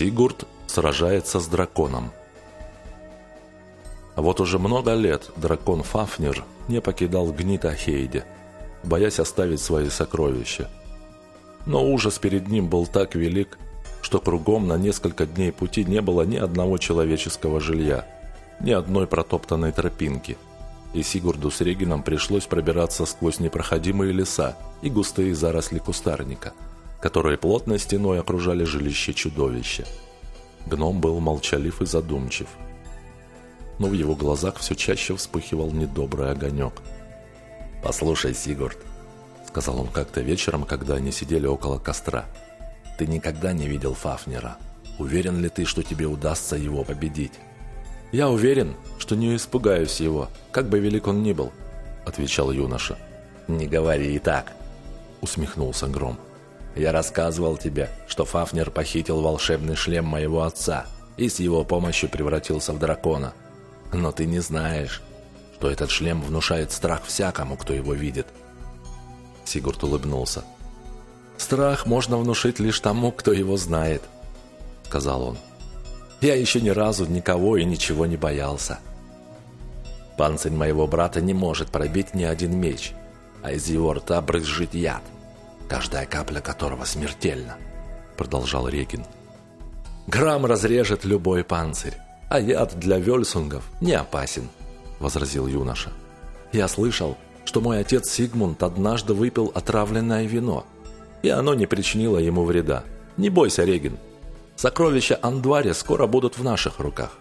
Сигурд сражается с драконом. Вот уже много лет дракон Фафнер не покидал гнита Хейде, боясь оставить свои сокровища. Но ужас перед ним был так велик, что кругом на несколько дней пути не было ни одного человеческого жилья, ни одной протоптанной тропинки. И Сигурду с Регином пришлось пробираться сквозь непроходимые леса и густые заросли кустарника, которые плотной стеной окружали жилище чудовища. Гном был молчалив и задумчив. Но в его глазах все чаще вспыхивал недобрый огонек. «Послушай, Сигурд», — сказал он как-то вечером, когда они сидели около костра, — «ты никогда не видел Фафнера. Уверен ли ты, что тебе удастся его победить?» «Я уверен, что не испугаюсь его, как бы велик он ни был», — отвечал юноша. «Не говори и так», — усмехнулся Гром. Я рассказывал тебе, что Фафнер похитил волшебный шлем моего отца и с его помощью превратился в дракона. Но ты не знаешь, что этот шлем внушает страх всякому, кто его видит. Сигурд улыбнулся. «Страх можно внушить лишь тому, кто его знает», — сказал он. «Я еще ни разу никого и ничего не боялся. Панцирь моего брата не может пробить ни один меч, а из его рта брызжет яд каждая капля которого смертельна», — продолжал Регин. «Грамм разрежет любой панцирь, а яд для вельсунгов не опасен», — возразил юноша. «Я слышал, что мой отец Сигмунд однажды выпил отравленное вино, и оно не причинило ему вреда. Не бойся, Регин. Сокровища Андваре скоро будут в наших руках».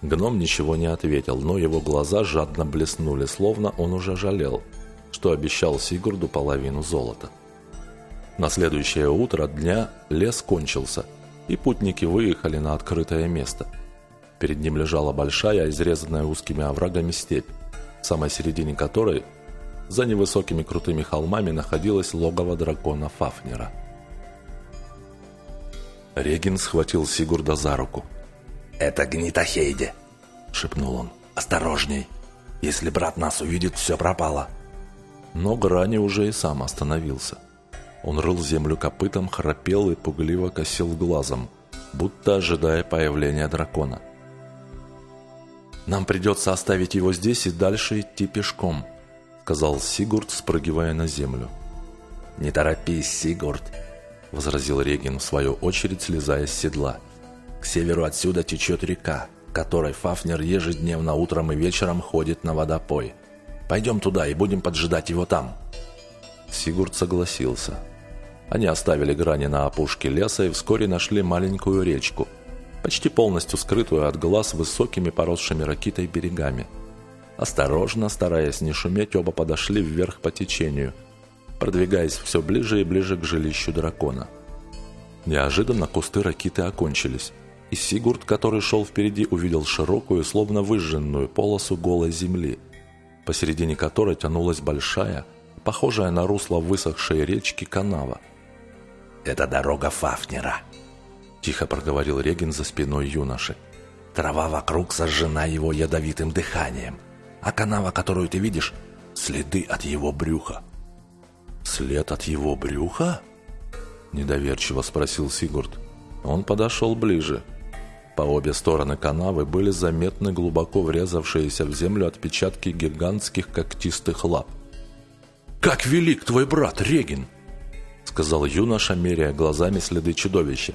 Гном ничего не ответил, но его глаза жадно блеснули, словно он уже жалел, что обещал Сигурду половину золота. На следующее утро дня лес кончился, и путники выехали на открытое место. Перед ним лежала большая, изрезанная узкими оврагами степь, в самой середине которой, за невысокими крутыми холмами, находилось логово дракона Фафнера. Регин схватил Сигурда за руку. «Это Гнитахейде!» — шепнул он. «Осторожней! Если брат нас увидит, все пропало!» Но Грани уже и сам остановился. Он рыл землю копытом, храпел и пугливо косил глазом, будто ожидая появления дракона. «Нам придется оставить его здесь и дальше идти пешком», сказал Сигурд, спрыгивая на землю. «Не торопись, Сигурд», — возразил Регин, в свою очередь слезая с седла. «К северу отсюда течет река, которой Фафнер ежедневно утром и вечером ходит на водопой. Пойдем туда и будем поджидать его там». Сигурд согласился. Они оставили грани на опушке леса и вскоре нашли маленькую речку, почти полностью скрытую от глаз высокими поросшими ракитой берегами. Осторожно, стараясь не шуметь, оба подошли вверх по течению, продвигаясь все ближе и ближе к жилищу дракона. Неожиданно кусты ракиты окончились, и Сигурд, который шел впереди, увидел широкую, словно выжженную полосу голой земли, посередине которой тянулась большая, похожая на русло высохшей речки канава. «Это дорога Фафнера», — тихо проговорил Регин за спиной юноши. «Трава вокруг сожжена его ядовитым дыханием, а канава, которую ты видишь, — следы от его брюха». «След от его брюха?» — недоверчиво спросил Сигурд. Он подошел ближе. По обе стороны канавы были заметны глубоко врезавшиеся в землю отпечатки гигантских когтистых лап. «Как велик твой брат, Регин!» сказал юноша, меряя глазами следы чудовища.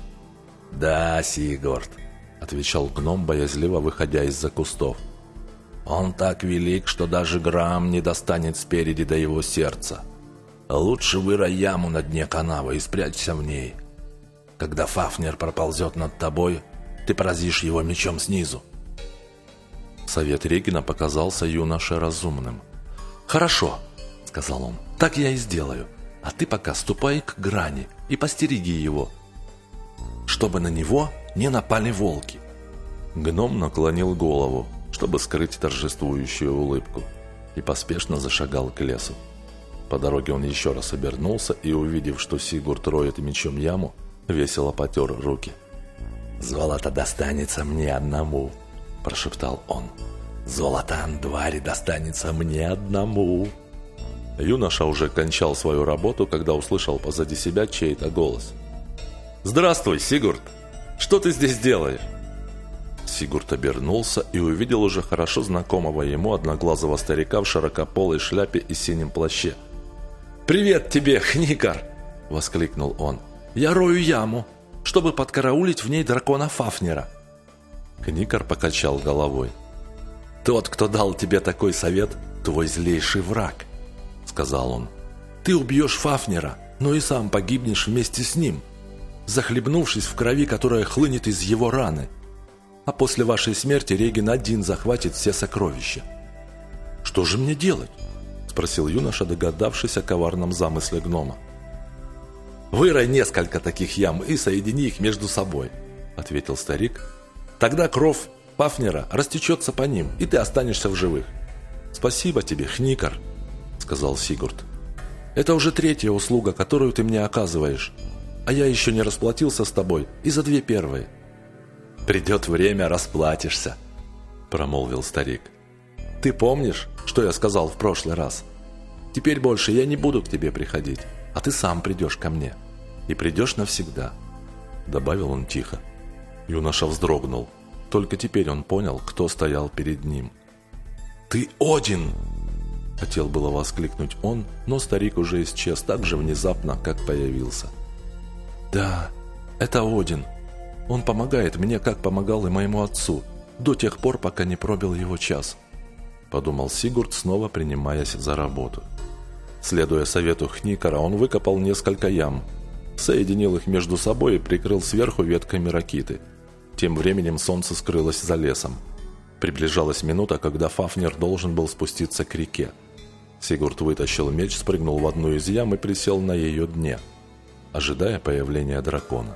«Да, Сигурд», — отвечал гном, боязливо выходя из-за кустов. «Он так велик, что даже грамм не достанет спереди до его сердца. Лучше вырой яму на дне канавы и спрячься в ней. Когда Фафнер проползет над тобой, ты поразишь его мечом снизу». Совет Регина показался юноше разумным. «Хорошо», — сказал он, — «так я и сделаю. А ты пока ступай к грани и постереги его, чтобы на него не напали волки. Гном наклонил голову, чтобы скрыть торжествующую улыбку, и поспешно зашагал к лесу. По дороге он еще раз обернулся и, увидев, что Сигурд роет мечом яму, весело потер руки. «Золото достанется мне одному», – прошептал он. «Золото Андвари достанется мне одному». Юноша уже кончал свою работу, когда услышал позади себя чей-то голос. «Здравствуй, Сигурд! Что ты здесь делаешь?» Сигурд обернулся и увидел уже хорошо знакомого ему одноглазого старика в широкополой шляпе и синем плаще. «Привет тебе, Хникар!» – воскликнул он. «Я рою яму, чтобы подкараулить в ней дракона Фафнера». Хникар покачал головой. «Тот, кто дал тебе такой совет, твой злейший враг», – сказал он. «Ты убьешь Фафнера, но и сам погибнешь вместе с ним» захлебнувшись в крови, которая хлынет из его раны. А после вашей смерти Реген один захватит все сокровища. «Что же мне делать?» – спросил юноша, догадавшись о коварном замысле гнома. «Вырой несколько таких ям и соедини их между собой», – ответил старик. «Тогда кровь Пафнера растечется по ним, и ты останешься в живых». «Спасибо тебе, Хникар», – сказал Сигурд. «Это уже третья услуга, которую ты мне оказываешь а я еще не расплатился с тобой и за две первые». «Придет время, расплатишься», – промолвил старик. «Ты помнишь, что я сказал в прошлый раз? Теперь больше я не буду к тебе приходить, а ты сам придешь ко мне. И придешь навсегда», – добавил он тихо. Юноша вздрогнул. Только теперь он понял, кто стоял перед ним. «Ты Один!» Хотел было воскликнуть он, но старик уже исчез так же внезапно, как появился – «Да, это Один. Он помогает мне, как помогал и моему отцу, до тех пор, пока не пробил его час», – подумал Сигурд, снова принимаясь за работу. Следуя совету Хникара, он выкопал несколько ям, соединил их между собой и прикрыл сверху ветками ракиты. Тем временем солнце скрылось за лесом. Приближалась минута, когда Фафнер должен был спуститься к реке. Сигурд вытащил меч, спрыгнул в одну из ям и присел на ее дне – ожидая появления дракона.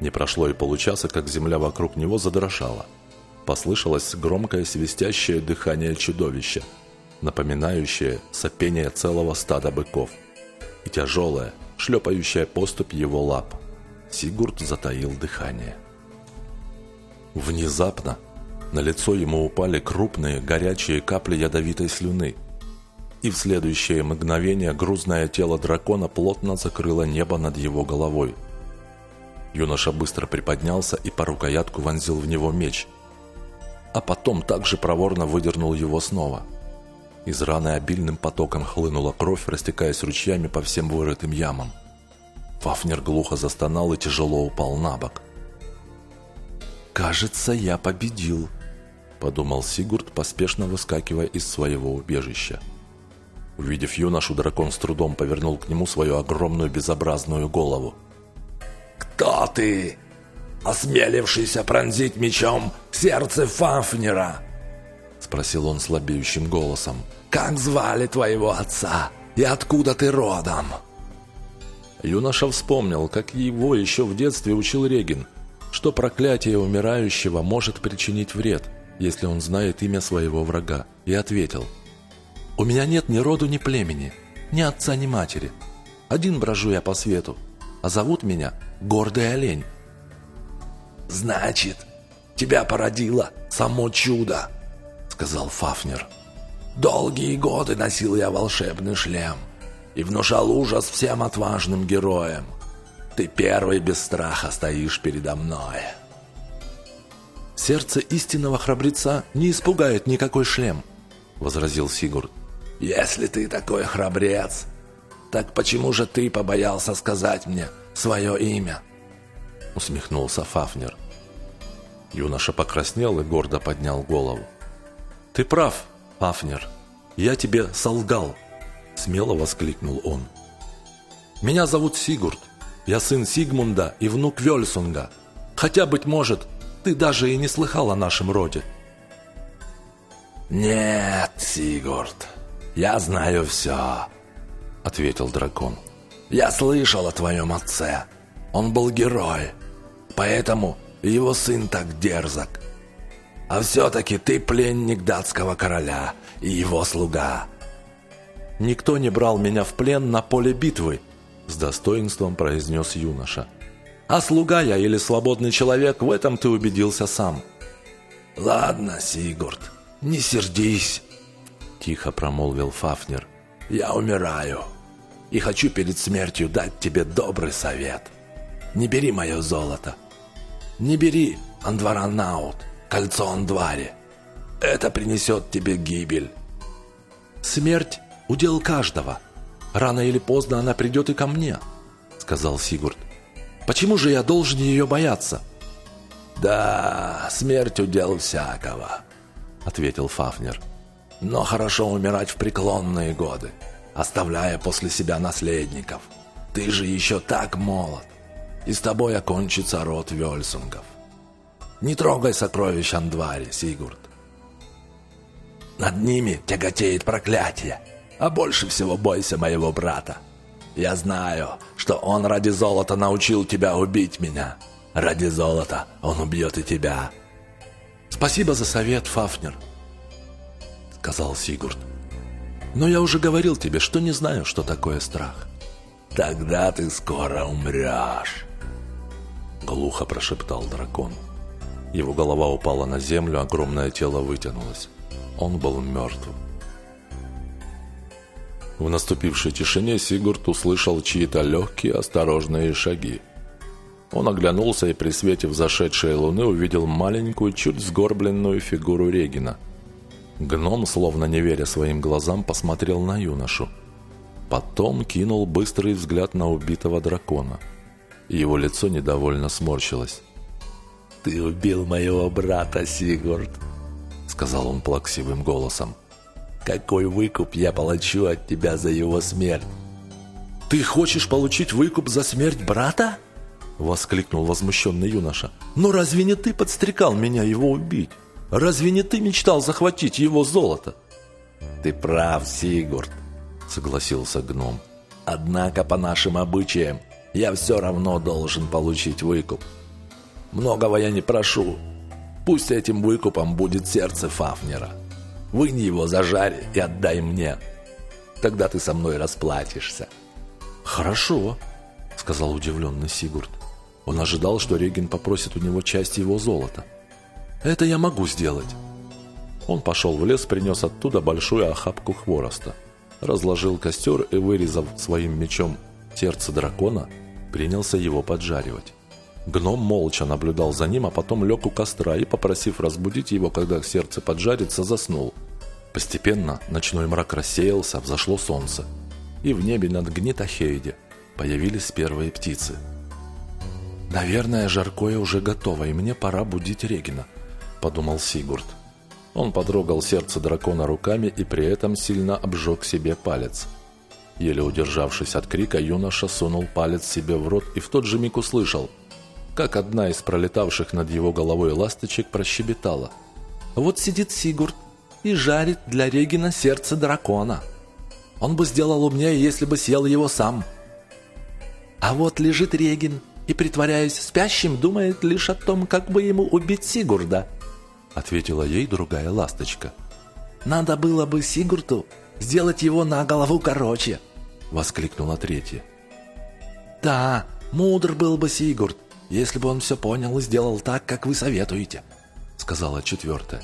Не прошло и получаса, как земля вокруг него задрожала. Послышалось громкое свистящее дыхание чудовища, напоминающее сопение целого стада быков, и тяжелая, шлепающая поступь его лап. Сигурд затаил дыхание. Внезапно на лицо ему упали крупные горячие капли ядовитой слюны – и в следующее мгновение грузное тело дракона плотно закрыло небо над его головой. Юноша быстро приподнялся и по рукоятку вонзил в него меч, а потом также проворно выдернул его снова. Из раны обильным потоком хлынула кровь, растекаясь ручьями по всем вырытым ямам. Фафнер глухо застонал и тяжело упал на бок. «Кажется, я победил», — подумал Сигурд, поспешно выскакивая из своего убежища. Увидев юношу, дракон с трудом повернул к нему свою огромную безобразную голову. «Кто ты, осмелившийся пронзить мечом сердце Фафнера?» Спросил он слабеющим голосом. «Как звали твоего отца и откуда ты родом?» Юноша вспомнил, как его еще в детстве учил Регин, что проклятие умирающего может причинить вред, если он знает имя своего врага, и ответил – у меня нет ни роду, ни племени, ни отца, ни матери. Один брожу я по свету, а зовут меня Гордый Олень». «Значит, тебя породило само чудо», — сказал Фафнер. «Долгие годы носил я волшебный шлем и внушал ужас всем отважным героям. Ты первый без страха стоишь передо мной». «Сердце истинного храбреца не испугает никакой шлем», — возразил Сигурд. «Если ты такой храбрец, так почему же ты побоялся сказать мне свое имя?» Усмехнулся Фафнер. Юноша покраснел и гордо поднял голову. «Ты прав, Фафнер. Я тебе солгал!» Смело воскликнул он. «Меня зовут Сигурд. Я сын Сигмунда и внук Вельсунга. Хотя, быть может, ты даже и не слыхал о нашем роде». «Нет, Сигурд», «Я знаю все», — ответил дракон. «Я слышал о твоем отце. Он был герой, поэтому его сын так дерзок. А все-таки ты пленник датского короля и его слуга». «Никто не брал меня в плен на поле битвы», — с достоинством произнес юноша. «А слуга я или свободный человек, в этом ты убедился сам». «Ладно, Сигурд, не сердись тихо промолвил Фафнер. «Я умираю и хочу перед смертью дать тебе добрый совет. Не бери мое золото. Не бери Андваранаут, кольцо Андвари. Это принесет тебе гибель. Смерть – удел каждого. Рано или поздно она придет и ко мне, сказал Сигурд. Почему же я должен ее бояться? Да, смерть удел всякого, ответил Фафнер. Но хорошо умирать в преклонные годы, оставляя после себя наследников. Ты же еще так молод, и с тобой окончится род Вельсунгов. Не трогай сокровищ Андвари, Сигурд. Над ними тяготеет проклятие, а больше всего бойся моего брата. Я знаю, что он ради золота научил тебя убить меня. Ради золота он убьет и тебя. Спасибо за совет, Фафнер, сказал Сигурд. Но я уже говорил тебе, что не знаю, что такое страх. Тогда ты скоро умрешь, глухо прошептал дракон. Его голова упала на землю, огромное тело вытянулось. Он был мертв. В наступившей тишине Сигурд услышал чьи-то легкие, осторожные шаги. Он оглянулся и при свете взошедшей луны увидел маленькую, чуть сгорбленную фигуру Регина. Гном, словно не веря своим глазам, посмотрел на юношу. Потом кинул быстрый взгляд на убитого дракона. Его лицо недовольно сморщилось. «Ты убил моего брата, Сигурд!» сказал он плаксивым голосом. «Какой выкуп я получу от тебя за его смерть?» «Ты хочешь получить выкуп за смерть брата?» Воскликнул возмущенный юноша. «Но разве не ты подстрекал меня его убить? Разве не ты мечтал захватить его золото?» «Ты прав, Сигурд», — согласился гном. «Однако по нашим обычаям я все равно должен получить выкуп. Многого я не прошу, Пусть этим выкупом будет сердце Фафнера. Вынь его, зажарь и отдай мне. Тогда ты со мной расплатишься». «Хорошо», — сказал удивленный Сигурд. Он ожидал, что Реген попросит у него часть его золота. «Это я могу сделать». Он пошел в лес, принес оттуда большую охапку хвороста, разложил костер и, вырезав своим мечом сердце дракона, принялся его поджаривать. Гном молча наблюдал за ним, а потом лег у костра и, попросив разбудить его, когда сердце поджарится, заснул. Постепенно ночной мрак рассеялся, взошло солнце. И в небе над Гнитахейде появились первые птицы. «Наверное, жаркое уже готово, и мне пора будить Регина», — подумал Сигурд. Он подрогал сердце дракона руками и при этом сильно обжег себе палец. Еле удержавшись от крика, юноша сунул палец себе в рот и в тот же миг услышал — как одна из пролетавших над его головой ласточек прощебетала. «Вот сидит Сигурд и жарит для Регина сердце дракона. Он бы сделал умнее, если бы съел его сам. А вот лежит Регин и, притворяясь спящим, думает лишь о том, как бы ему убить Сигурда», ответила ей другая ласточка. «Надо было бы Сигурду сделать его на голову короче», воскликнула третья. «Да, мудр был бы Сигурд, если бы он все понял и сделал так, как вы советуете», — сказала четвертая.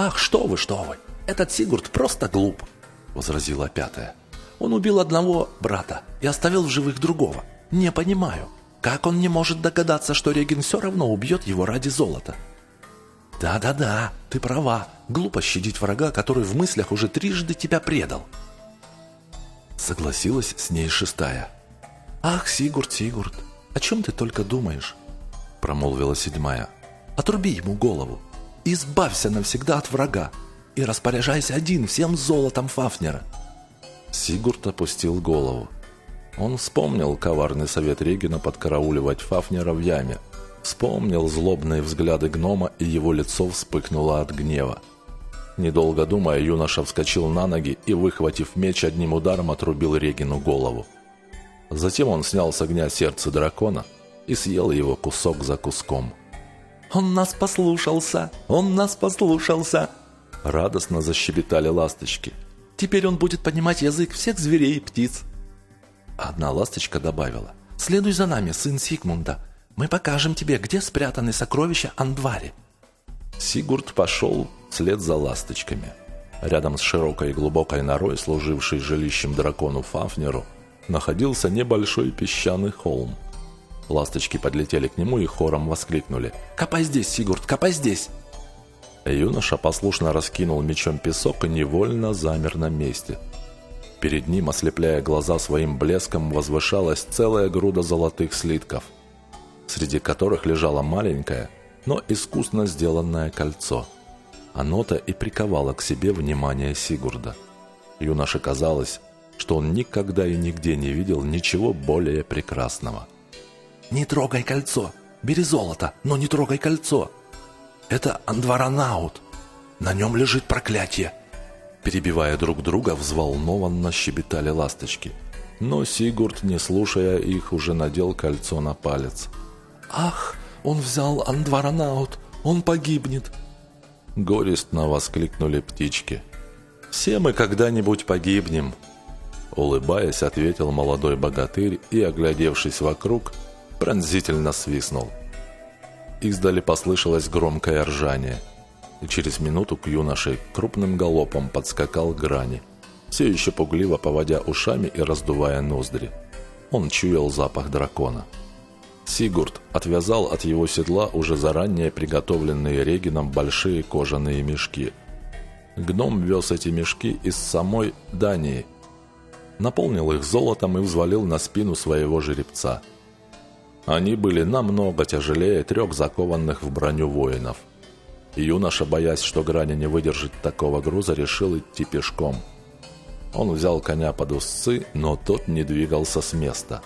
«Ах, что вы, что вы! Этот Сигурд просто глуп!» — возразила пятая. «Он убил одного брата и оставил в живых другого. Не понимаю, как он не может догадаться, что Регин все равно убьет его ради золота?» «Да-да-да, ты права. Глупо щадить врага, который в мыслях уже трижды тебя предал». Согласилась с ней шестая. «Ах, Сигурд, Сигурд, «О чем ты только думаешь?» – промолвила седьмая. «Отруби ему голову, избавься навсегда от врага и распоряжайся один всем золотом Фафнера». Сигурд опустил голову. Он вспомнил коварный совет Регина подкарауливать Фафнера в яме. Вспомнил злобные взгляды гнома, и его лицо вспыхнуло от гнева. Недолго думая, юноша вскочил на ноги и, выхватив меч, одним ударом отрубил Регину голову. Затем он снял с огня сердце дракона и съел его кусок за куском. «Он нас послушался! Он нас послушался!» Радостно защебетали ласточки. «Теперь он будет понимать язык всех зверей и птиц!» Одна ласточка добавила. «Следуй за нами, сын Сигмунда. Мы покажем тебе, где спрятаны сокровища Андвари». Сигурд пошел вслед за ласточками. Рядом с широкой и глубокой норой, служившей жилищем дракону Фафнеру, находился небольшой песчаный холм. Ласточки подлетели к нему и хором воскликнули. «Копай здесь, Сигурд, копай здесь!» Юноша послушно раскинул мечом песок и невольно замер на месте. Перед ним, ослепляя глаза своим блеском, возвышалась целая груда золотых слитков, среди которых лежало маленькое, но искусно сделанное кольцо. Оно-то и приковало к себе внимание Сигурда. Юноше казалось, что он никогда и нигде не видел ничего более прекрасного. «Не трогай кольцо! Бери золото, но не трогай кольцо!» Это Андваранаут. На нем лежит проклятие. Перебивая друг друга, взволнованно щебетали ласточки. Но Сигурд, не слушая их, уже надел кольцо на палец. «Ах, он взял Андваранаут! Он погибнет!» Горестно воскликнули птички. «Все мы когда-нибудь погибнем!» Улыбаясь, ответил молодой богатырь и, оглядевшись вокруг, пронзительно свистнул. Издали послышалось громкое ржание. И через минуту к юноше крупным галопом подскакал Грани, все еще пугливо поводя ушами и раздувая ноздри. Он чуял запах дракона. Сигурд отвязал от его седла уже заранее приготовленные Регином большие кожаные мешки. Гном вез эти мешки из самой Дании, наполнил их золотом и взвалил на спину своего жеребца – они были намного тяжелее трех закованных в броню воинов. юноша, боясь, что Грани не выдержит такого груза, решил идти пешком. Он взял коня под узцы, но тот не двигался с места.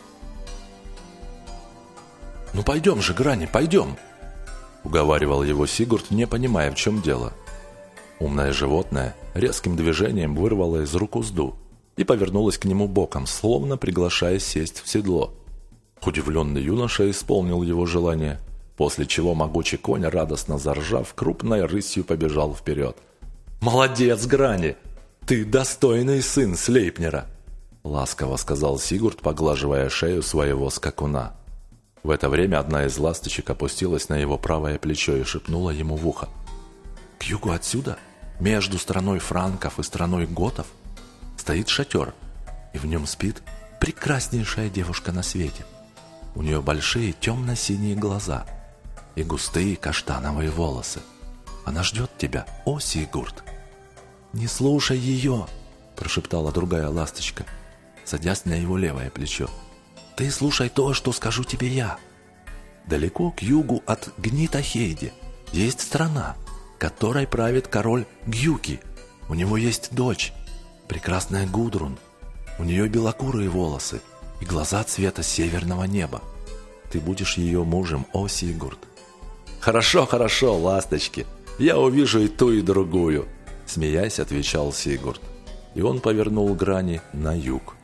«Ну пойдем же, Грани, пойдем!» Уговаривал его Сигурд, не понимая, в чем дело. Умное животное резким движением вырвало из рук узду и повернулось к нему боком, словно приглашая сесть в седло. Удивленный юноша исполнил его желание, после чего могучий конь, радостно заржав, крупной рысью побежал вперед. «Молодец, Грани! Ты достойный сын Слейпнера!» Ласково сказал Сигурд, поглаживая шею своего скакуна. В это время одна из ласточек опустилась на его правое плечо и шепнула ему в ухо. «К югу отсюда, между страной франков и страной готов, стоит шатер, и в нем спит прекраснейшая девушка на свете. У нее большие темно-синие глаза и густые каштановые волосы. Она ждет тебя, о, Сигурд!» «Не слушай ее!» – прошептала другая ласточка, садясь на его левое плечо. «Ты слушай то, что скажу тебе я. Далеко к югу от Гнитахейди есть страна, которой правит король Гюки. У него есть дочь, прекрасная Гудрун. У нее белокурые волосы – и глаза цвета северного неба. Ты будешь ее мужем, о Сигурд. «Хорошо, хорошо, ласточки, я увижу и ту, и другую», смеясь, отвечал Сигурд. И он повернул грани на юг.